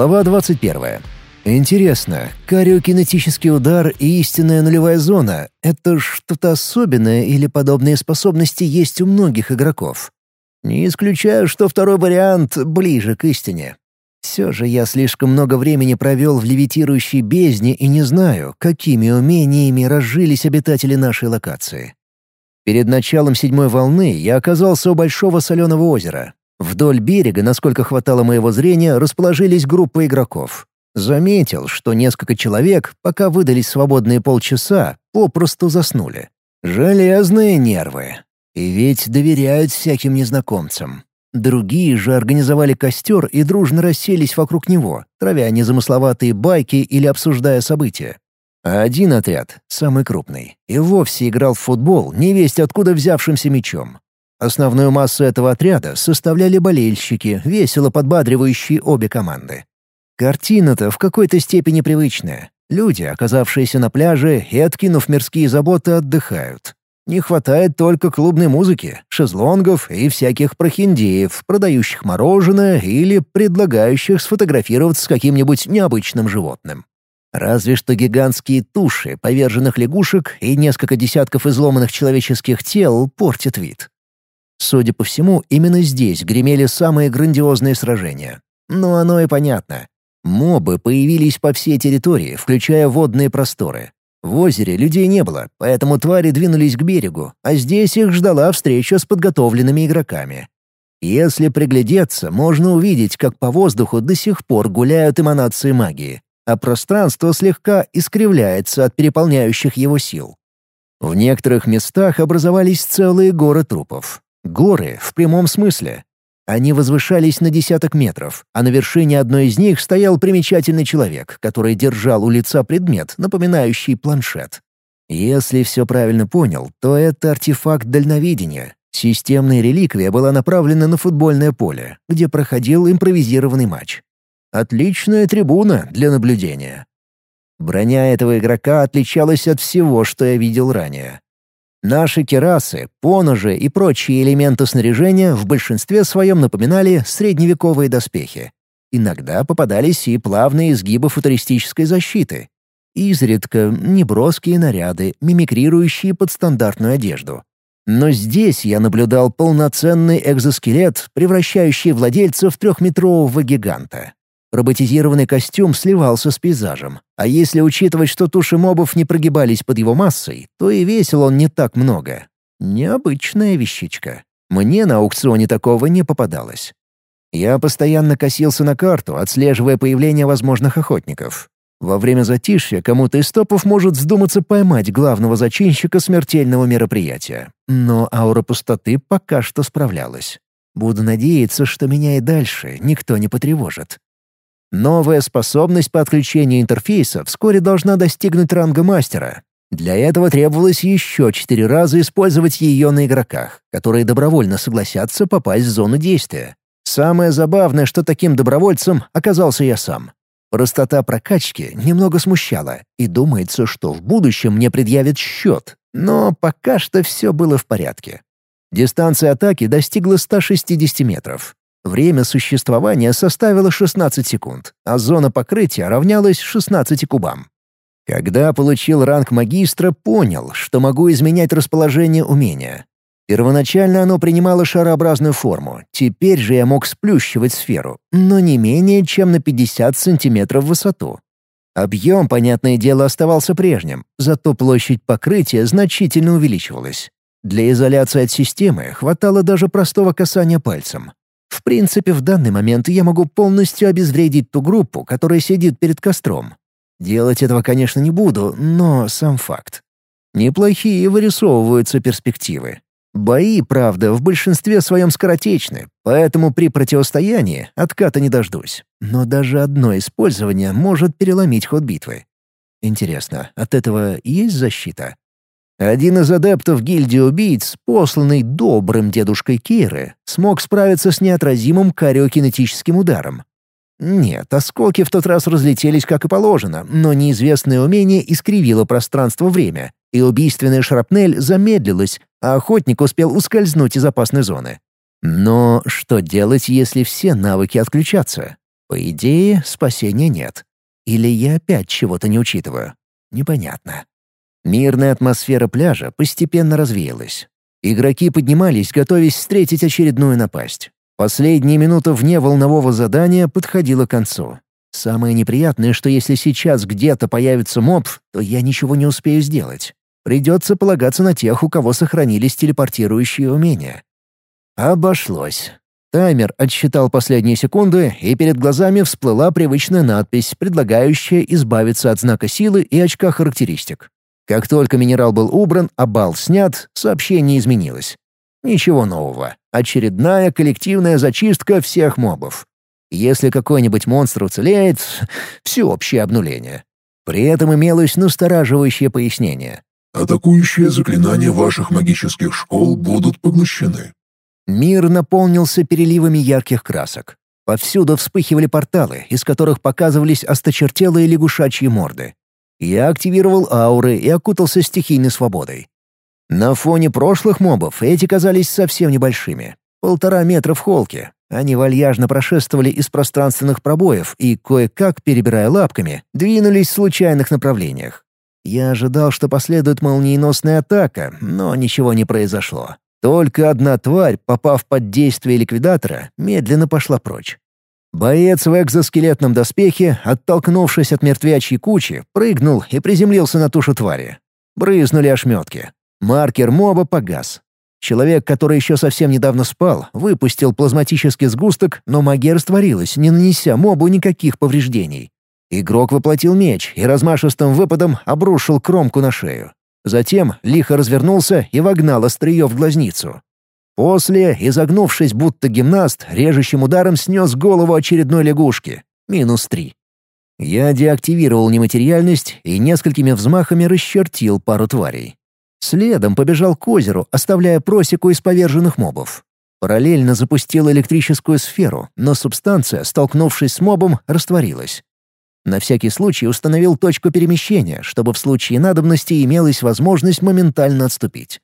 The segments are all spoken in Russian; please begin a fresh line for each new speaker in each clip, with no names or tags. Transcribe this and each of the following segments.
Глава 21. Интересно, кариокинетический удар и истинная нулевая зона — это что-то особенное или подобные способности есть у многих игроков? Не исключаю, что второй вариант ближе к истине. Все же я слишком много времени провел в левитирующей бездне и не знаю, какими умениями разжились обитатели нашей локации. Перед началом седьмой волны я оказался у большого соленого озера. Вдоль берега, насколько хватало моего зрения, расположились группы игроков. Заметил, что несколько человек, пока выдались свободные полчаса, попросту заснули. Железные нервы. И ведь доверяют всяким незнакомцам. Другие же организовали костер и дружно расселись вокруг него, травя незамысловатые байки или обсуждая события. А один отряд, самый крупный, и вовсе играл в футбол, невесть откуда взявшимся мячом. Основную массу этого отряда составляли болельщики, весело подбадривающие обе команды. Картина-то в какой-то степени привычная. Люди, оказавшиеся на пляже и, откинув мирские заботы, отдыхают. Не хватает только клубной музыки, шезлонгов и всяких прохиндеев, продающих мороженое или предлагающих сфотографироваться с каким-нибудь необычным животным. Разве что гигантские туши поверженных лягушек и несколько десятков изломанных человеческих тел портят вид. Судя по всему, именно здесь гремели самые грандиозные сражения. Но оно и понятно. Мобы появились по всей территории, включая водные просторы. В озере людей не было, поэтому твари двинулись к берегу, а здесь их ждала встреча с подготовленными игроками. Если приглядеться, можно увидеть, как по воздуху до сих пор гуляют эманации магии, а пространство слегка искривляется от переполняющих его сил. В некоторых местах образовались целые горы трупов. Горы в прямом смысле. Они возвышались на десяток метров, а на вершине одной из них стоял примечательный человек, который держал у лица предмет, напоминающий планшет. Если все правильно понял, то это артефакт дальновидения. Системная реликвия была направлена на футбольное поле, где проходил импровизированный матч. Отличная трибуна для наблюдения. Броня этого игрока отличалась от всего, что я видел ранее. Наши керасы, поножи и прочие элементы снаряжения в большинстве своем напоминали средневековые доспехи. Иногда попадались и плавные изгибы футуристической защиты. Изредка неброские наряды, мимикрирующие под стандартную одежду. Но здесь я наблюдал полноценный экзоскелет, превращающий владельца в трехметрового гиганта. Роботизированный костюм сливался с пейзажем, а если учитывать, что туши мобов не прогибались под его массой, то и весил он не так много. Необычная вещичка. Мне на аукционе такого не попадалось. Я постоянно косился на карту, отслеживая появление возможных охотников. Во время затишья кому-то из топов может вздуматься поймать главного зачинщика смертельного мероприятия. Но аура пустоты пока что справлялась. Буду надеяться, что меня и дальше никто не потревожит. Новая способность по отключению интерфейса вскоре должна достигнуть ранга мастера. Для этого требовалось еще четыре раза использовать ее на игроках, которые добровольно согласятся попасть в зону действия. Самое забавное, что таким добровольцем оказался я сам. Простота прокачки немного смущала, и думается, что в будущем мне предъявят счет, но пока что все было в порядке. Дистанция атаки достигла 160 метров. Время существования составило 16 секунд, а зона покрытия равнялась 16 кубам. Когда получил ранг магистра, понял, что могу изменять расположение умения. Первоначально оно принимало шарообразную форму, теперь же я мог сплющивать сферу, но не менее чем на 50 сантиметров в высоту. Объем, понятное дело, оставался прежним, зато площадь покрытия значительно увеличивалась. Для изоляции от системы хватало даже простого касания пальцем. В принципе, в данный момент я могу полностью обезвредить ту группу, которая сидит перед костром. Делать этого, конечно, не буду, но сам факт. Неплохие вырисовываются перспективы. Бои, правда, в большинстве своем скоротечны, поэтому при противостоянии отката не дождусь. Но даже одно использование может переломить ход битвы. Интересно, от этого есть защита? Один из адептов гильдии убийц, посланный добрым дедушкой Киры, смог справиться с неотразимым кариокинетическим ударом. Нет, осколки в тот раз разлетелись как и положено, но неизвестное умение искривило пространство-время, и убийственная шрапнель замедлилась, а охотник успел ускользнуть из опасной зоны. Но что делать, если все навыки отключатся? По идее, спасения нет. Или я опять чего-то не учитываю? Непонятно. Мирная атмосфера пляжа постепенно развеялась. Игроки поднимались, готовясь встретить очередную напасть. Последняя минута вне волнового задания подходила к концу. Самое неприятное, что если сейчас где-то появится моб, то я ничего не успею сделать. Придется полагаться на тех, у кого сохранились телепортирующие умения. Обошлось. Таймер отсчитал последние секунды, и перед глазами всплыла привычная надпись, предлагающая избавиться от знака силы и очка характеристик. Как только минерал был убран, а балл снят, сообщение изменилось. Ничего нового. Очередная коллективная зачистка всех мобов. Если какой-нибудь монстр уцелеет, всеобщее обнуление. При этом имелось настораживающее пояснение.
Атакующие заклинания ваших магических школ будут поглощены.
Мир наполнился переливами ярких красок. Повсюду вспыхивали порталы, из которых показывались осточертелые лягушачьи морды. Я активировал ауры и окутался стихийной свободой. На фоне прошлых мобов эти казались совсем небольшими. Полтора метра в холке. Они вальяжно прошествовали из пространственных пробоев и, кое-как перебирая лапками, двинулись в случайных направлениях. Я ожидал, что последует молниеносная атака, но ничего не произошло. Только одна тварь, попав под действие ликвидатора, медленно пошла прочь. Боец в экзоскелетном доспехе, оттолкнувшись от мертвячьей кучи, прыгнул и приземлился на тушу твари. Брызнули ошметки. Маркер моба погас. Человек, который еще совсем недавно спал, выпустил плазматический сгусток, но магия растворилась, не нанеся мобу никаких повреждений. Игрок воплотил меч и размашистым выпадом обрушил кромку на шею. Затем лихо развернулся и вогнал острие в глазницу. После, изогнувшись будто гимнаст, режущим ударом снес голову очередной лягушки. Минус три. Я деактивировал нематериальность и несколькими взмахами расчертил пару тварей. Следом побежал к озеру, оставляя просеку из поверженных мобов. Параллельно запустил электрическую сферу, но субстанция, столкнувшись с мобом, растворилась. На всякий случай установил точку перемещения, чтобы в случае надобности имелась возможность моментально отступить.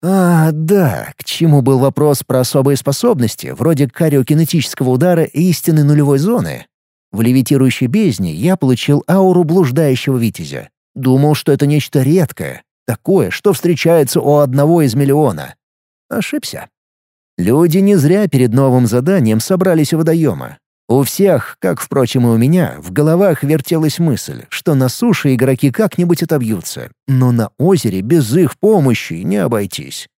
А, да, к чему был вопрос про особые способности, вроде кариокинетического удара и истины нулевой зоны? В левитирующей бездне я получил ауру блуждающего витязя. Думал, что это нечто редкое, такое, что встречается у одного из миллиона. Ошибся. Люди не зря перед новым заданием собрались у водоема. У всех, как, впрочем, и у меня, в головах вертелась мысль, что на суше игроки как-нибудь отобьются, но на озере без их помощи не обойтись.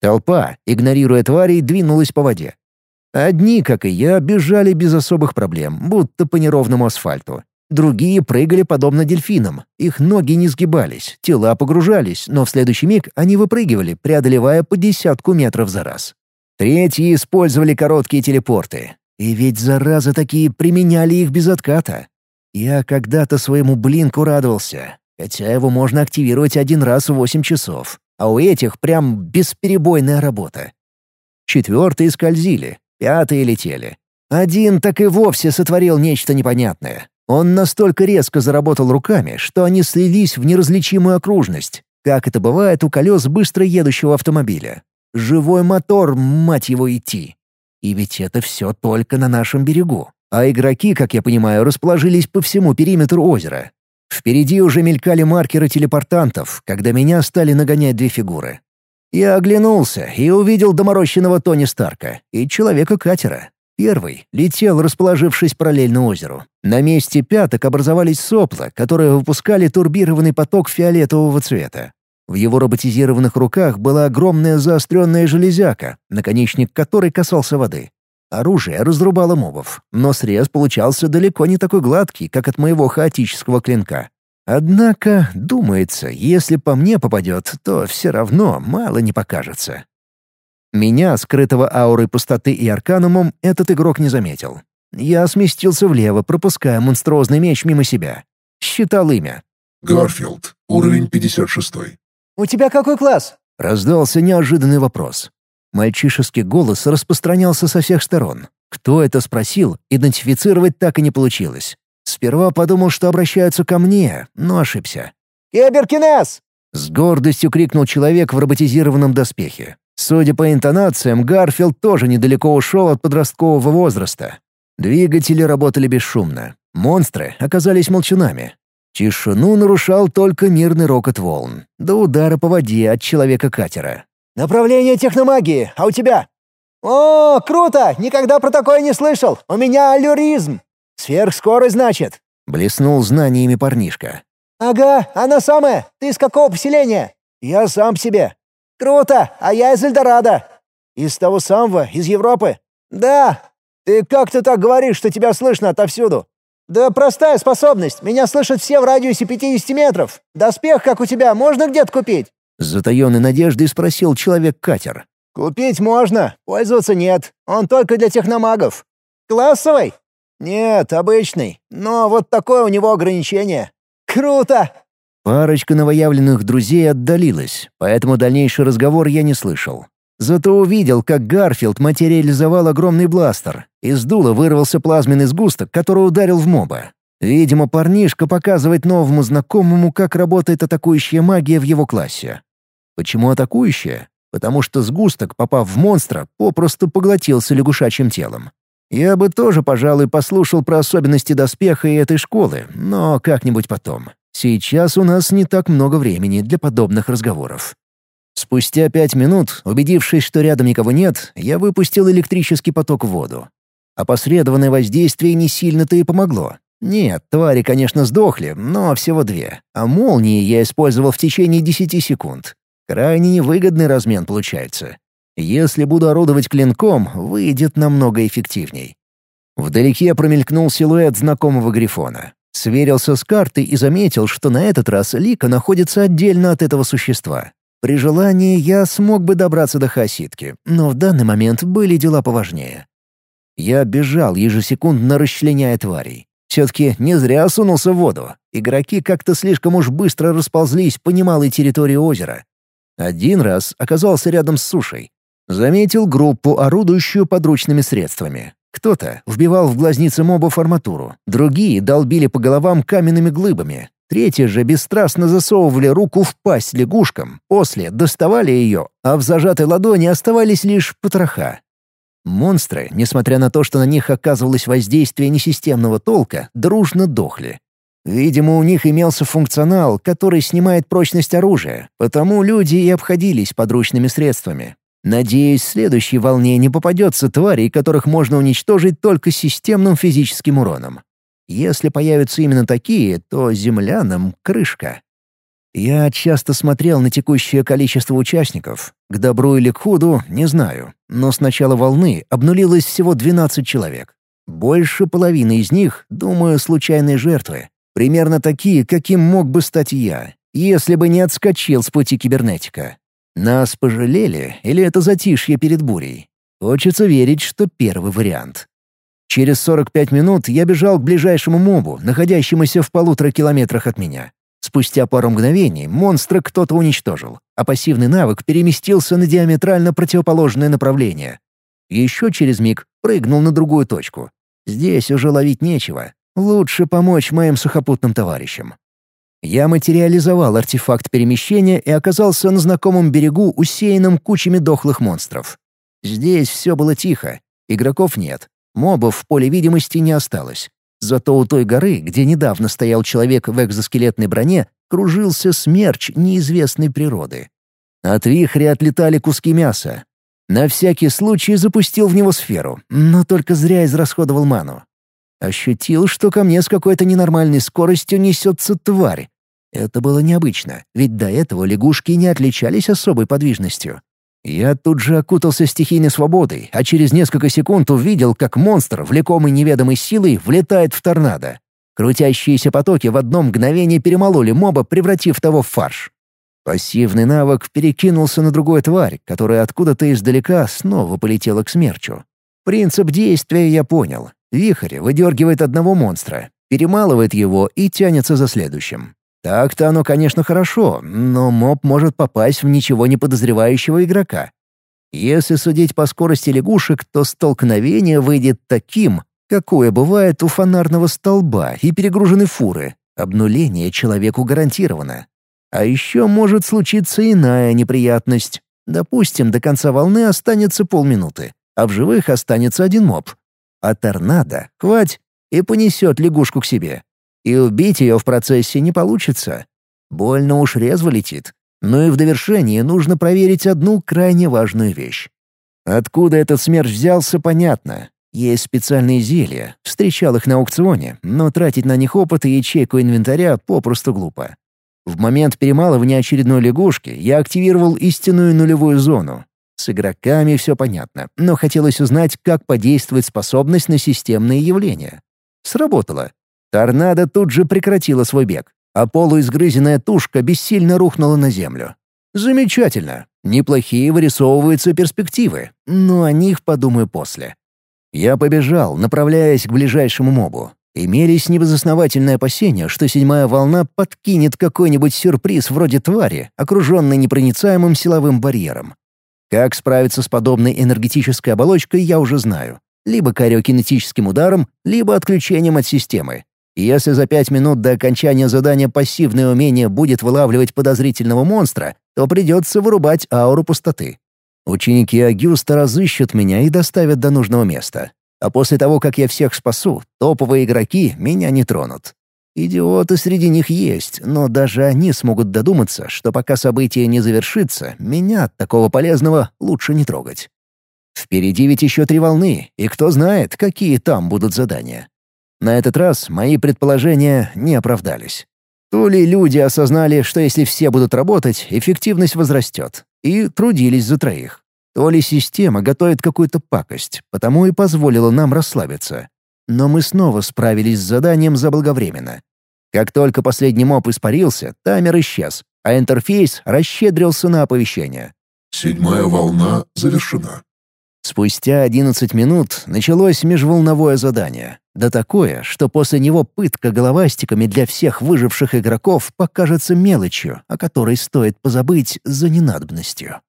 Толпа, игнорируя тварей, двинулась по воде. Одни, как и я, бежали без особых проблем, будто по неровному асфальту. Другие прыгали подобно дельфинам. Их ноги не сгибались, тела погружались, но в следующий миг они выпрыгивали, преодолевая по десятку метров за раз. Третьи использовали короткие телепорты, и ведь, зараза, такие применяли их без отката. Я когда-то своему блинку радовался, хотя его можно активировать один раз в восемь часов, а у этих прям бесперебойная работа. Четвертые скользили, пятые летели. Один так и вовсе сотворил нечто непонятное. Он настолько резко заработал руками, что они слились в неразличимую окружность, как это бывает у колес быстро едущего автомобиля. Живой мотор, мать его, идти. И ведь это все только на нашем берегу. А игроки, как я понимаю, расположились по всему периметру озера. Впереди уже мелькали маркеры телепортантов, когда меня стали нагонять две фигуры. Я оглянулся и увидел доморощенного Тони Старка и человека-катера. Первый летел, расположившись параллельно озеру. На месте пяток образовались сопла, которые выпускали турбированный поток фиолетового цвета. В его роботизированных руках была огромная заостренная железяка, наконечник которой касался воды. Оружие разрубало мобов, но срез получался далеко не такой гладкий, как от моего хаотического клинка. Однако, думается, если по мне попадет, то все равно мало не покажется. Меня, скрытого аурой пустоты и арканумом, этот игрок не заметил. Я сместился влево, пропуская монструозный меч мимо себя. Считал имя.
Гарфилд, уровень 56.
«У тебя какой класс?»
— раздался неожиданный вопрос. Мальчишеский голос распространялся со всех сторон. Кто это спросил, идентифицировать так и не получилось. Сперва подумал, что обращаются ко мне, но ошибся.
«Киберкинез!»
— с гордостью крикнул человек в роботизированном доспехе. Судя по интонациям, Гарфилд тоже недалеко ушел от подросткового возраста. Двигатели работали бесшумно. Монстры оказались молчунами. Тишину нарушал только мирный рокот волн, до удара по воде от человека-катера.
«Направление техномагии, а у тебя?» «О, круто! Никогда про такое не слышал! У меня аллюризм! Сверхскорость, значит!»
— блеснул знаниями парнишка.
«Ага, она самая! Ты из какого поселения?» «Я сам себе». «Круто! А я из Эльдорадо». «Из того самого? Из Европы?» «Да, «Ты как-то так говоришь, что тебя слышно отовсюду?» «Да простая способность. Меня слышат все в радиусе 50 метров. Доспех, как у тебя, можно где-то купить?»
С затаенной надеждой спросил человек-катер.
«Купить можно, пользоваться нет. Он только для техномагов». «Классовый?» «Нет, обычный. Но вот такое у него ограничение». «Круто!»
Парочка новоявленных друзей отдалилась, поэтому дальнейший разговор я не слышал. Зато увидел, как Гарфилд материализовал огромный бластер. Из дула вырвался плазменный сгусток, который ударил в моба. Видимо, парнишка показывает новому знакомому, как работает атакующая магия в его классе. Почему атакующая? Потому что сгусток, попав в монстра, попросту поглотился лягушачьим телом. Я бы тоже, пожалуй, послушал про особенности доспеха и этой школы, но как-нибудь потом. Сейчас у нас не так много времени для подобных разговоров. Спустя пять минут, убедившись, что рядом никого нет, я выпустил электрический поток в воду. Опосредованное воздействие не сильно-то и помогло. Нет, твари, конечно, сдохли, но всего две. А молнии я использовал в течение десяти секунд. Крайне невыгодный размен получается. Если буду орудовать клинком, выйдет намного эффективней. Вдалеке промелькнул силуэт знакомого грифона. Сверился с картой и заметил, что на этот раз Лика находится отдельно от этого существа. При желании я смог бы добраться до Хасидки, но в данный момент были дела поважнее. Я бежал, ежесекундно расчленяя тварей. Все-таки не зря сунулся в воду. Игроки как-то слишком уж быстро расползлись по немалой территории озера. Один раз оказался рядом с сушей. Заметил группу, орудующую подручными средствами. Кто-то вбивал в глазницы мобов арматуру, другие долбили по головам каменными глыбами, Третьи же бесстрастно засовывали руку в пасть лягушкам, после доставали ее, а в зажатой ладони оставались лишь потроха. Монстры, несмотря на то, что на них оказывалось воздействие несистемного толка, дружно дохли. Видимо, у них имелся функционал, который снимает прочность оружия, потому люди и обходились подручными средствами. Надеюсь, в следующей волне не попадется тварей, которых можно уничтожить только системным физическим уроном. Если появятся именно такие, то землянам — крышка. Я часто смотрел на текущее количество участников. К добру или к худу — не знаю. Но с начала волны обнулилось всего 12 человек. Больше половины из них, думаю, случайные жертвы. Примерно такие, каким мог бы стать я, если бы не отскочил с пути кибернетика. Нас пожалели или это затишье перед бурей? Хочется верить, что первый вариант. Через 45 минут я бежал к ближайшему мобу, находящемуся в полутора километрах от меня. Спустя пару мгновений монстра кто-то уничтожил, а пассивный навык переместился на диаметрально противоположное направление. Еще через миг прыгнул на другую точку. Здесь уже ловить нечего. Лучше помочь моим сухопутным товарищам. Я материализовал артефакт перемещения и оказался на знакомом берегу, усеянном кучами дохлых монстров. Здесь все было тихо, игроков нет, Мобов в поле видимости не осталось. Зато у той горы, где недавно стоял человек в экзоскелетной броне, кружился смерч неизвестной природы. От вихря отлетали куски мяса. На всякий случай запустил в него сферу, но только зря израсходовал ману. Ощутил, что ко мне с какой-то ненормальной скоростью несется тварь. Это было необычно, ведь до этого лягушки не отличались особой подвижностью. Я тут же окутался стихийной свободой, а через несколько секунд увидел, как монстр, влекомый неведомой силой, влетает в торнадо. Крутящиеся потоки в одно мгновение перемололи моба, превратив того в фарш. Пассивный навык перекинулся на другую тварь, которая откуда-то издалека снова полетела к смерчу. Принцип действия я понял. Вихрь выдергивает одного монстра, перемалывает его и тянется за следующим. Так-то оно, конечно, хорошо, но моб может попасть в ничего не подозревающего игрока. Если судить по скорости лягушек, то столкновение выйдет таким, какое бывает у фонарного столба и перегруженной фуры. Обнуление человеку гарантировано. А еще может случиться иная неприятность. Допустим, до конца волны останется полминуты, а в живых останется один моб. А торнадо, хвать, и понесет лягушку к себе. И убить ее в процессе не получится. Больно уж резво летит. Но и в довершение нужно проверить одну крайне важную вещь. Откуда этот смерч взялся, понятно. Есть специальные зелья, встречал их на аукционе, но тратить на них опыт и ячейку инвентаря попросту глупо. В момент перемалывания очередной лягушки я активировал истинную нулевую зону. С игроками все понятно, но хотелось узнать, как подействует способность на системные явления. Сработало. Торнадо тут же прекратила свой бег, а полуизгрызенная тушка бессильно рухнула на землю. Замечательно. Неплохие вырисовываются перспективы, но о них подумаю после. Я побежал, направляясь к ближайшему мобу. Имелись небезосновательные опасения, что седьмая волна подкинет какой-нибудь сюрприз вроде твари, окруженной непроницаемым силовым барьером. Как справиться с подобной энергетической оболочкой, я уже знаю. Либо кариокинетическим ударом, либо отключением от системы. Если за пять минут до окончания задания пассивное умение будет вылавливать подозрительного монстра, то придется вырубать ауру пустоты. Ученики Агюста разыщут меня и доставят до нужного места. А после того, как я всех спасу, топовые игроки меня не тронут. Идиоты среди них есть, но даже они смогут додуматься, что пока событие не завершится, меня от такого полезного лучше не трогать. Впереди ведь еще три волны, и кто знает, какие там будут задания. На этот раз мои предположения не оправдались. То ли люди осознали, что если все будут работать, эффективность возрастет, и трудились за троих. То ли система готовит какую-то пакость, потому и позволила нам расслабиться. Но мы снова справились с заданием заблаговременно. Как только последний моб испарился, таймер исчез, а интерфейс расщедрился на оповещение.
Седьмая волна завершена.
Спустя 11 минут началось межволновое задание. Да такое, что после него пытка головастиками для всех выживших игроков покажется мелочью, о которой стоит позабыть за ненадобностью.